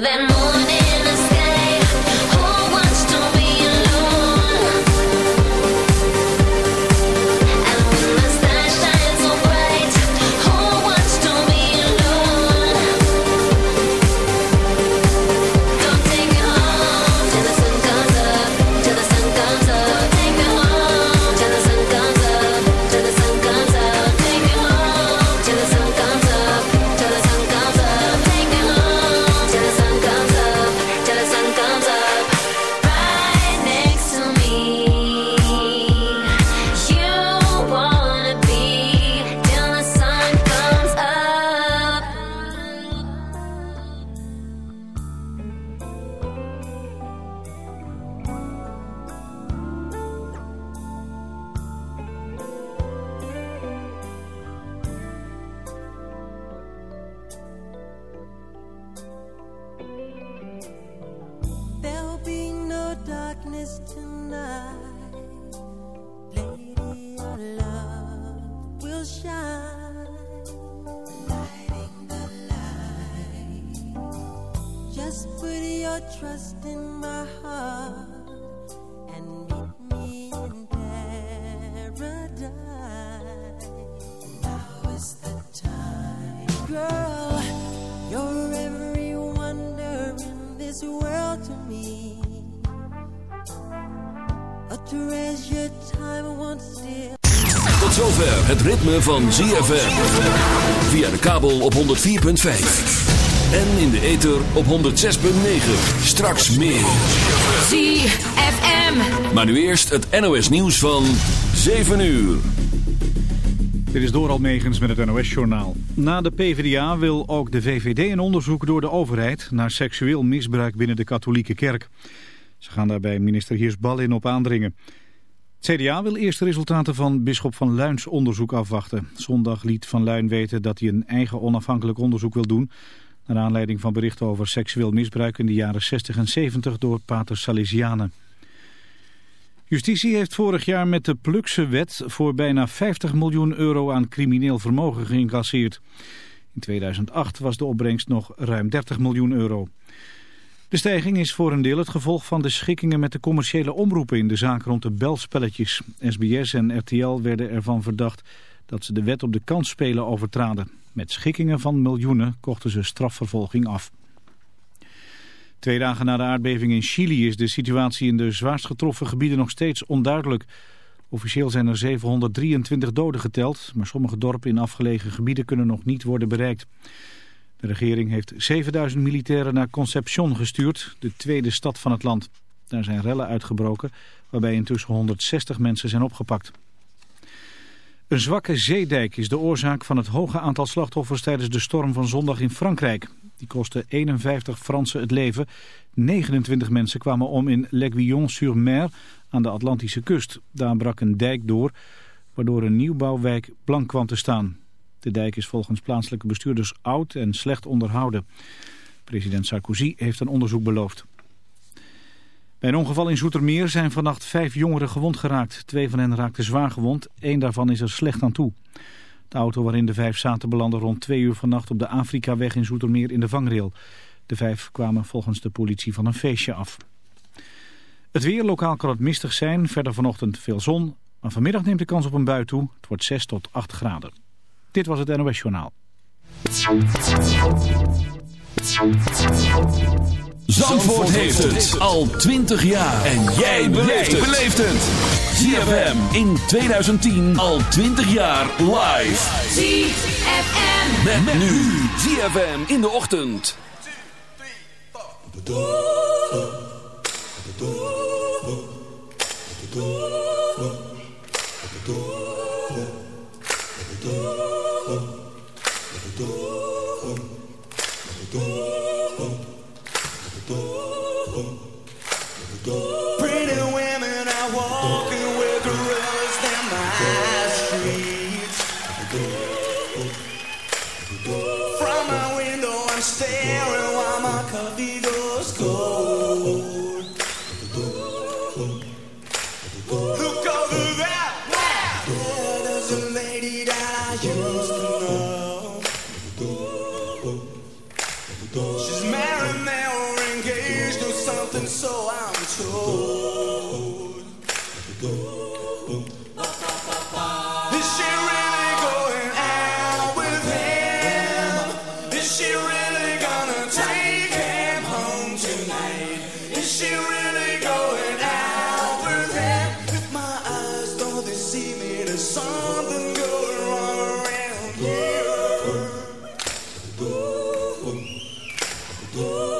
van ZFM. Via de kabel op 104.5. En in de ether op 106.9. Straks meer. ZFM. Maar nu eerst het NOS nieuws van 7 uur. Dit is Doral Megens met het NOS-journaal. Na de PvdA wil ook de VVD een onderzoek door de overheid... naar seksueel misbruik binnen de katholieke kerk. Ze gaan daarbij minister Heersbal in op aandringen. CDA wil eerst de resultaten van Bisschop van Luins onderzoek afwachten. Zondag liet Van Luin weten dat hij een eigen onafhankelijk onderzoek wil doen... naar aanleiding van berichten over seksueel misbruik in de jaren 60 en 70 door pater Salesianen. Justitie heeft vorig jaar met de Plukse wet voor bijna 50 miljoen euro aan crimineel vermogen geïncasseerd. In 2008 was de opbrengst nog ruim 30 miljoen euro. De stijging is voor een deel het gevolg van de schikkingen met de commerciële omroepen in de zaak rond de belspelletjes. SBS en RTL werden ervan verdacht dat ze de wet op de kansspelen overtraden. Met schikkingen van miljoenen kochten ze strafvervolging af. Twee dagen na de aardbeving in Chili is de situatie in de zwaarst getroffen gebieden nog steeds onduidelijk. Officieel zijn er 723 doden geteld, maar sommige dorpen in afgelegen gebieden kunnen nog niet worden bereikt. De regering heeft 7000 militairen naar Concepcion gestuurd, de tweede stad van het land. Daar zijn rellen uitgebroken, waarbij intussen 160 mensen zijn opgepakt. Een zwakke zeedijk is de oorzaak van het hoge aantal slachtoffers tijdens de storm van zondag in Frankrijk. Die kostte 51 Fransen het leven. 29 mensen kwamen om in L'Aiguillon-sur-Mer aan de Atlantische kust. Daar brak een dijk door, waardoor een nieuwbouwwijk blank kwam te staan. De dijk is volgens plaatselijke bestuurders oud en slecht onderhouden. President Sarkozy heeft een onderzoek beloofd. Bij een ongeval in Zoetermeer zijn vannacht vijf jongeren gewond geraakt. Twee van hen raakten zwaar gewond, één daarvan is er slecht aan toe. De auto waarin de vijf zaten belandde rond twee uur vannacht op de Afrikaweg in Zoetermeer in de vangrail. De vijf kwamen volgens de politie van een feestje af. Het weer lokaal kan het mistig zijn, verder vanochtend veel zon. Maar vanmiddag neemt de kans op een bui toe. Het wordt 6 tot 8 graden. Dit was het NOS Journaal. Zandvoort heeft het al 20 jaar. En jij beleeft het. ZFM in 2010 al 20 jaar live. ZFM. Met, nu. ZFM in de ochtend. 2, 3, 4. Ooh.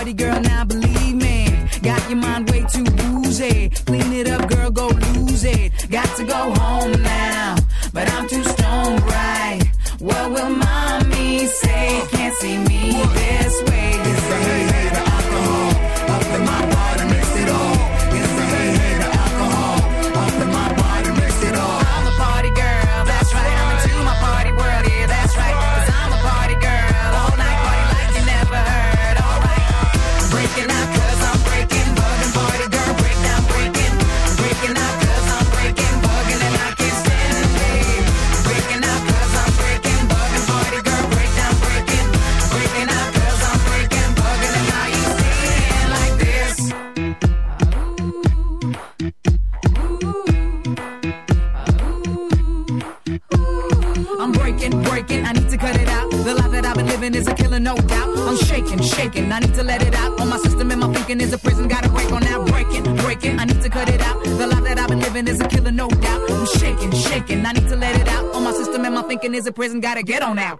Party girl gotta get on out.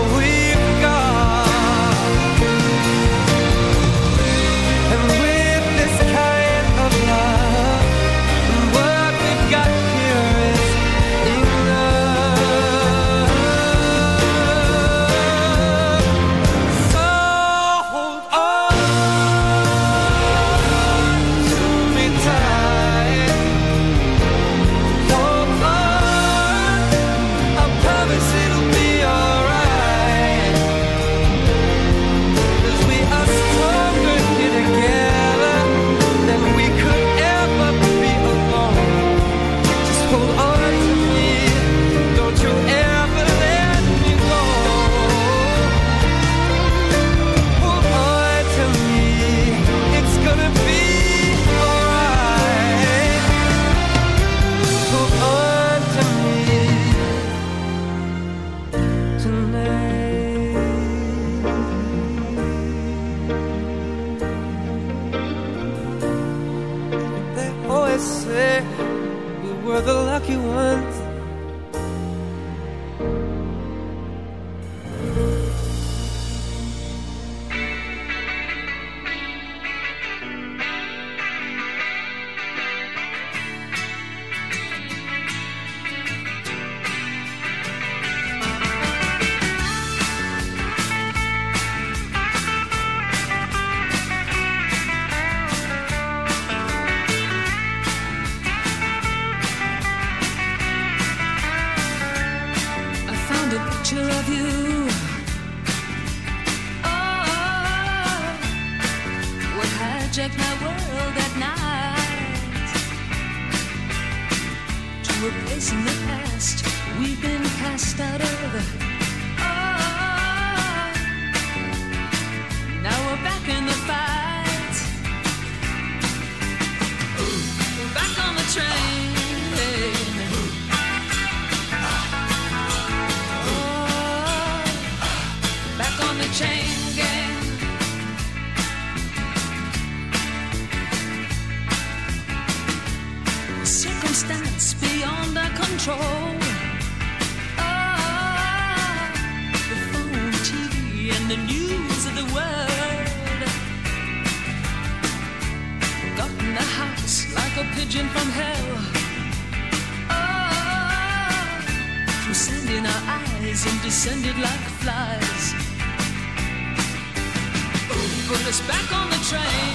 Put us back on the train.